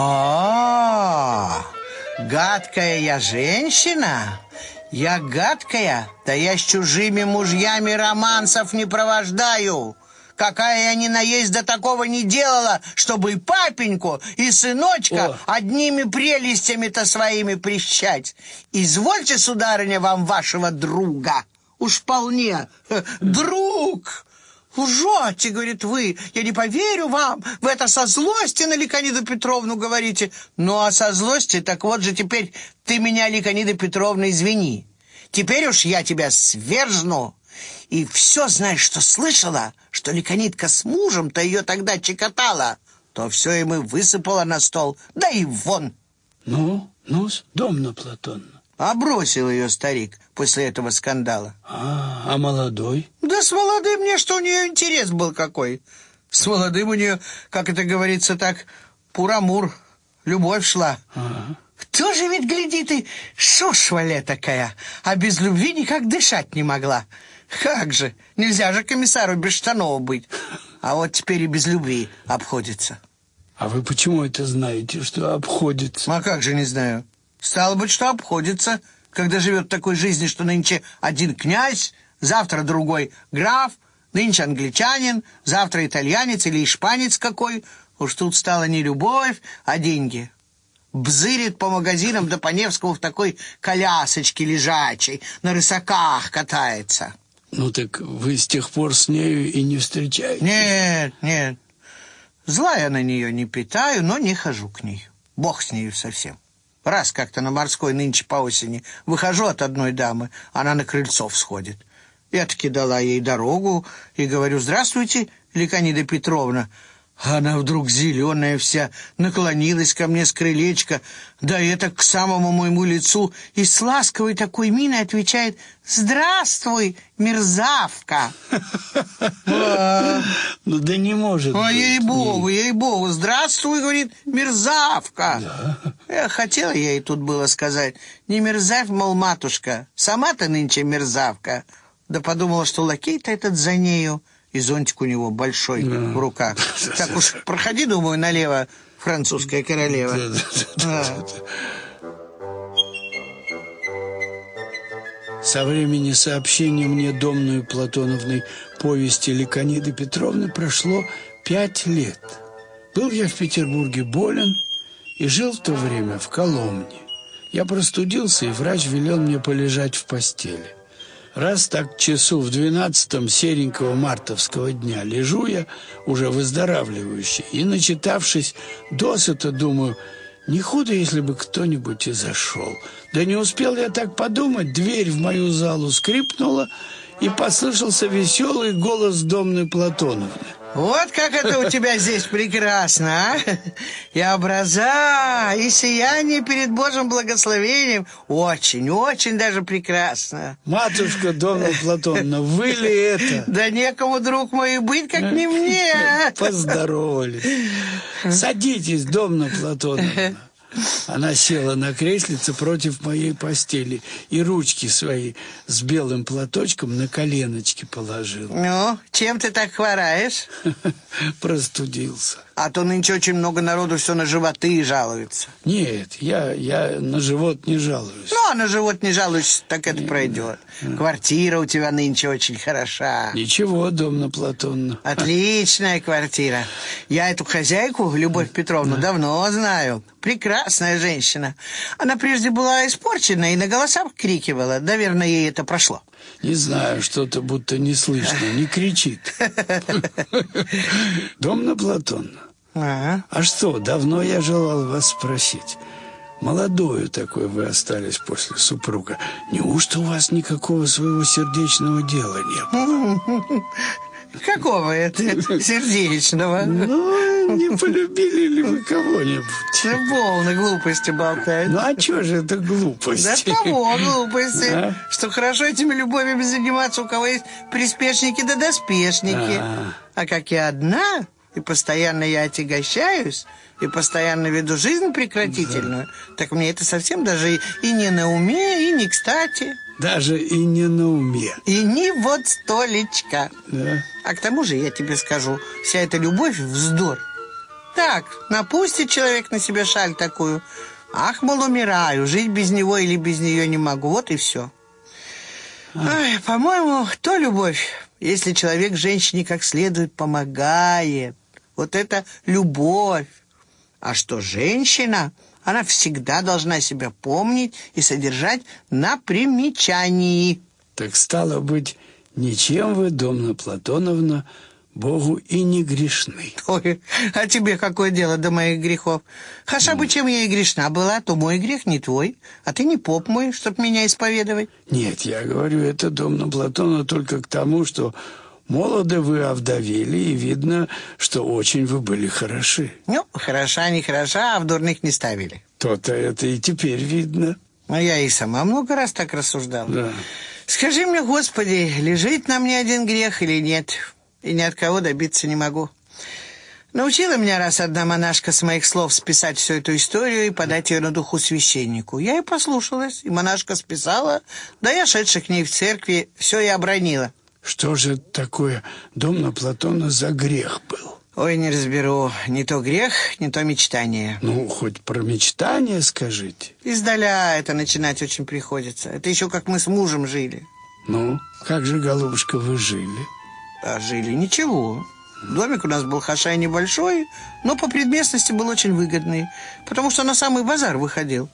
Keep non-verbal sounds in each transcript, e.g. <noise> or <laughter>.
А, гадкая я женщина? Я гадкая? Да я с чужими мужьями романсов не провождаю. Какая я ни наесть до такого не делала, чтобы и папеньку, и сыночка О. одними прелестями-то своими прищать. Извольте, сударыня, вам вашего друга. Уж вполне. Друг! Лжете, говорит вы, я не поверю вам, вы это со злости на Ликониду Петровну говорите. Ну, а со злости, так вот же теперь ты меня, Ликонида Петровна, извини. Теперь уж я тебя свержну. И все, знаешь, что слышала, что Ликонидка с мужем-то ее тогда чекотала, то все им и высыпала на стол, да и вон. Ну, ну, Домна Платонна. А бросил ее старик после этого скандала. А, а молодой? Да с молодым мне что у нее интерес был какой. С молодым у нее, как это говорится так, пурамур, любовь шла. Ага. Кто же ведь, гляди ты, шушваля такая, а без любви никак дышать не могла. Как же, нельзя же комиссару без штанов быть. А вот теперь и без любви обходится. А вы почему это знаете, что обходится? А как же не знаю. Стало быть, что обходится, когда живет такой жизни, что нынче один князь, завтра другой граф, нынче англичанин, завтра итальянец или испанец какой. Уж тут стала не любовь, а деньги. Бзырит по магазинам до по Невскому в такой колясочке лежачей, на рысаках катается. Ну так вы с тех пор с нею и не встречаетесь? Нет, нет. Зла я на нее не питаю, но не хожу к ней. Бог с нею совсем. Раз как-то на морской нынче по осени выхожу от одной дамы, она на крыльцо всходит. Я таки дала ей дорогу и говорю, здравствуйте, Ликонида Петровна. Она вдруг зеленая вся, наклонилась ко мне с крылечка, да это к самому моему лицу, и с ласковой такой миной отвечает «Здравствуй, мерзавка!» Ну да не может быть. ей-богу, ей-богу, здравствуй, говорит, мерзавка. Я хотела ей тут было сказать, не мерзавь, мол, матушка, сама ты нынче мерзавка. Да подумала, что лакей-то этот за нею, и зонтик у него большой в руках. <laughs> Так уж проходи, думаю, налево, французская королева. Со времени сообщения мне Домную Платоновной повести Ликониды Петровны прошло пять лет. Был я в Петербурге болен и жил в то время в Коломне. Я простудился, и врач велел мне полежать в постели. Раз так часу в двенадцатом серенького мартовского дня лежу я, уже выздоравливающий, и, начитавшись досыта, думаю, не худо, если бы кто-нибудь и зашел. Да не успел я так подумать, дверь в мою залу скрипнула, и послышался веселый голос домной Платоновны. Вот как это у тебя здесь прекрасно, а? И образа, и сияние перед Божьим благословением. Очень, очень даже прекрасно. Матушка Домна Платоновна, вы ли это? Да некому, друг мой, быть, как не мне. Поздоровались. Садитесь, Домна Платоновна. Она села на креслице против моей постели и ручки свои с белым платочком на коленочки положила. Ну, чем ты так хвораешь? <laughs> Простудился. А то нынче очень много народу все на животы жалуется. Нет, я, я на живот не жалуюсь. Ну, а на живот не жалуешься, так это пройдет. Квартира у тебя нынче очень хороша. Ничего, Домна Платоновна. Отличная квартира. Я эту хозяйку, Любовь Петровну, давно знаю. Прекрасная женщина. Она прежде была испорчена и на голосах крикивала. Наверное, ей это прошло. Не знаю, что-то будто не слышно, не кричит. <laughs> Домна Платоновна, Ага. а что, давно я желал вас спросить. Молодою такой вы остались после супруга. Неужто у вас никакого своего сердечного дела нет? <laughs> Какого это <laughs> сердечного? Ну, не полюбили ли вы кого-нибудь? Да полно глупости болтает. Ну, а что же это Да глупость? того глупости, А? что хорошо этими любовями заниматься, у кого есть приспешники да доспешники. А. А как я одна, и постоянно я отягощаюсь, и постоянно веду жизнь прекратительную, так мне это совсем даже и, не на уме, и не кстати, Даже и не на уме. и не вот столечка. Да? А к тому же, я тебе скажу, вся эта любовь — вздор. Так, напустит человек на себя шаль такую. Ах, мол, умираю, жить без него или без нее не могу, вот и все. По-моему, то любовь, если человек женщине как следует помогает. Вот это любовь. А что женщина, она всегда должна себя помнить и содержать на примечании. Так стало быть, ничем вы, Домна Платоновна, Богу и не грешны. Ой, а тебе какое дело до моих грехов? Хаша бы чем я и грешна была, то мой грех не твой, а ты не поп мой, чтоб меня исповедовать. Нет, я говорю это, Домна Платона, только к тому, что молоды вы овдовели, и видно, что очень вы были хороши. Ну, хороша, не хороша, а в дурных не ставили. То-то это и теперь видно. А я и сама много раз так рассуждала. Да. Скажи мне, Господи, лежит на мне один грех или нет? И ни от кого добиться не могу. Научила меня раз одна монашка с моих слов списать всю эту историю и подать ее на духу священнику. Я и послушалась, и монашка списала, да я, шедшая к ней в церкви, все и обронила. Что же такое Домна Платона за грех был? Ой, не разберу, не то грех, не то мечтание. Ну, хоть про мечтание скажите. Издаля это начинать очень приходится. Это еще как мы с мужем жили. Ну, как же, голубушка, вы жили? А жили ничего. Домик у нас был хашай небольшой, но по предместности был очень выгодный, потому что на самый базар выходил.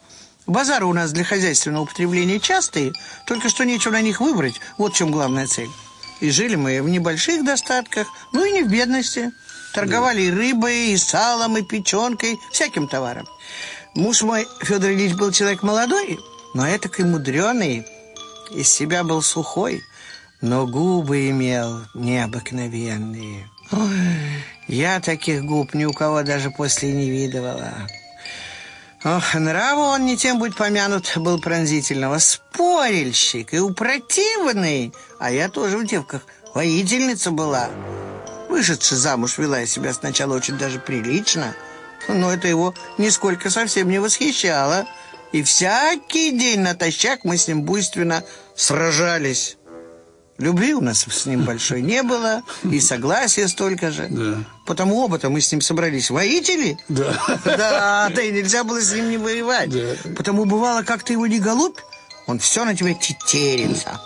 Базары у нас для хозяйственного употребления частые, только что нечего на них выбрать, вот в чем главная цель. И жили мы в небольших достатках, ну и не в бедности. Торговали и рыбой, и салом, и печенкой, всяким товаром. Муж мой, Федор Ильич, был человек молодой, но этак и мудреный, из себя был сухой, но губы имел необыкновенные. Ой, я таких губ ни у кого даже после не видывала. Ох, нраву он не тем будь помянут был пронзительного. Спорильщик и упротивный. А я тоже в девках воительница была. Вышедшая замуж вела я себя сначала очень даже прилично, но это его нисколько совсем не восхищало. И всякий день натощак мы с ним буйственно сражались. Любви у нас с ним большой не было, и <laughs> согласия столько же. Да. Потому оба-то мы с ним собрались воители. Да. <laughs> Да, да и нельзя было с ним не воевать. Да. Потому бывало, как ты его не голубь, он все на тебя тетерится.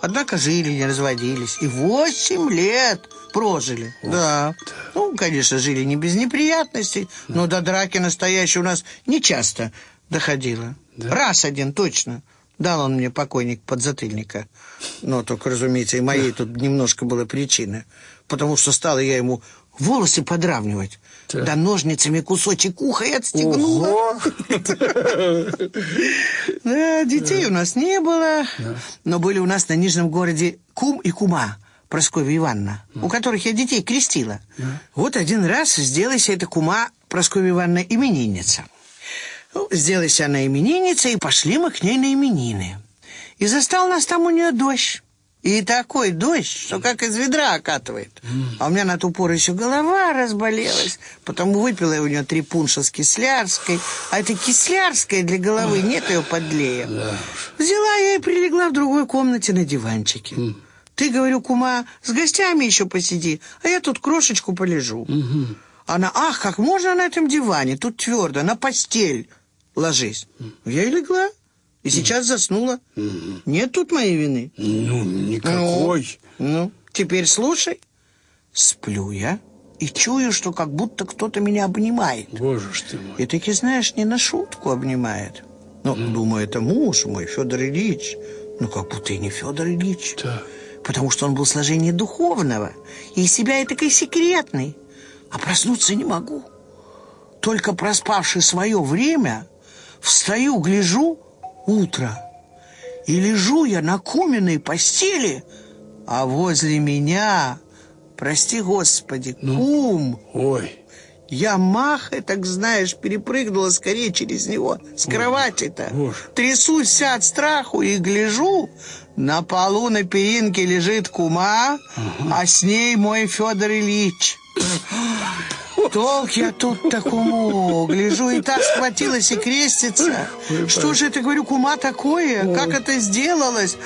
Однако жили, не разводились. И восемь лет прожили. Да. Ну, конечно, жили не без неприятностей, но до драки настоящей у нас не часто доходило. Раз один точно. Дал он мне покойник подзатыльника. Но только, разумеется, и моей тут немножко была причина. Потому что стала я ему волосы подравнивать. Так. Да ножницами кусочек уха и отстегнула. <laughs> Да, детей у нас не было, но были у нас на Нижнем городе кум и кума. Прасковья Ивановна, у которых я детей крестила. Вот один раз сделайся эта кума Прасковья Ивановна именинница. Ну, сделайся она именинница, и пошли мы к ней на именины. И застал нас там у нее дождь. И такой дождь, что как из ведра окатывает. А у меня на ту пору еще голова разболелась. Потому выпила я у нее три пунша с кислярской. А это кислярская для головы, нет ее подлее. Взяла я и прилегла в другой комнате на диванчике. Ты, говорю, кума, с гостями еще посиди, а я тут крошечку полежу. Она, ах, как можно на этом диване? Тут твердо, на постель ложись. Я и легла. И сейчас заснула. Нет тут моей вины. Ну, никакой. Ну, теперь слушай. Сплю я и чую, что как будто кто-то меня обнимает. Боже ж ты мой. И таки, знаешь, не на шутку обнимает. Ну, думаю, это муж мой, Федор Ильич. Ну, как будто и не Федор Ильич. Да. Потому что он был сложение духовного. И себя и такой секретный. А проснуться не могу. Только проспавший свое время, встаю, гляжу, утро. И лежу я на куменной постели, а возле меня, прости господи, кум. Ой. Я махой, так знаешь, перепрыгнула скорее через него с кровати-то. Трясусь от страху и гляжу, на полу на перинке лежит кума, а с ней мой Федор Ильич. <laughs> Толк я тут такому, гляжу, и так схватилась и крестится. Что же это, говорю, кума такое? Как это сделалось?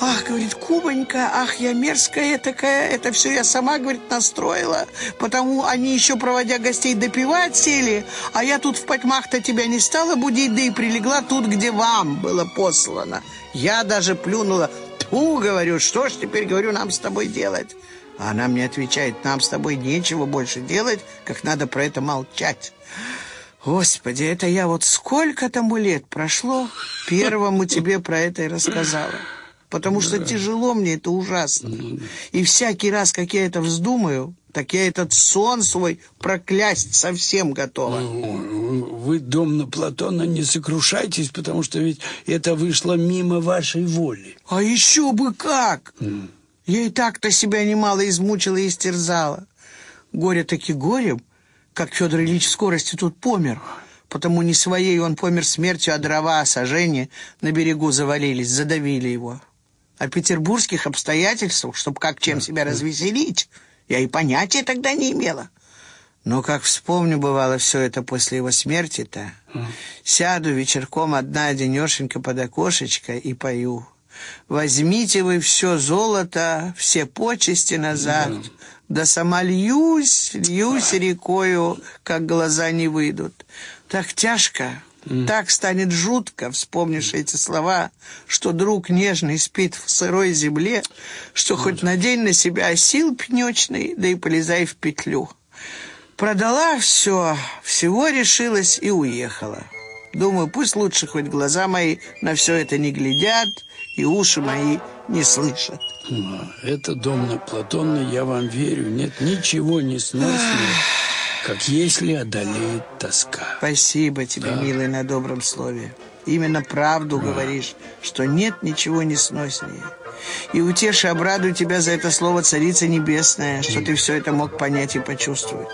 Ах, говорит, Кубонька, ах, я мерзкая такая, это все я сама, говорит, настроила. Потому они еще, проводя гостей, допивать сели, а я тут в потьмах-то тебя не стала будить, да и прилегла тут, где вам было послано. Я даже плюнула. Тьфу, говорю, что ж теперь, говорю, нам с тобой делать? А она мне отвечает, нам с тобой нечего больше делать, как надо про это молчать. Господи, это я вот сколько тому лет прошло, первому тебе про это и рассказала. Потому что тяжело мне это ужасно. И всякий раз, как я это вздумаю, так я этот сон свой проклясть совсем готова. Вы, домна Платона, не сокрушайтесь, потому что ведь это вышло мимо вашей воли. А еще бы как! Я и так-то себя немало измучила и истерзала. Горе таки горем, как Федор Ильич в скорости тут помер. Потому не своей он помер смертью, а дрова, сожжения на берегу завалились, задавили его. О петербургских обстоятельствах, чтобы как чем себя развеселить, я и понятия тогда не имела. Но как вспомню, бывало, все это после его смерти-то, сяду вечерком одна денешенька под окошечко и пою. Возьмите вы все золото, все почести назад, да сама льюсь, льюсь рекою, как глаза не выйдут. Так тяжко, так станет жутко, вспомнишь эти слова, что друг нежный спит в сырой земле, что хоть надень на себя осил пенечный, да и полезай в петлю. Продала все, всего решилась и уехала. Думаю, пусть лучше хоть глаза мои на все это не глядят, и уши мои не слышат. Это, домна Платонна, я вам верю, нет ничего несноснее, как если одолеет тоска. Спасибо тебе, да. милый, на добром слове. Именно правду да. говоришь, что нет ничего несноснее. И утеши, обрадую тебя за это слово, Царица Небесная, что ты все это мог понять и почувствовать.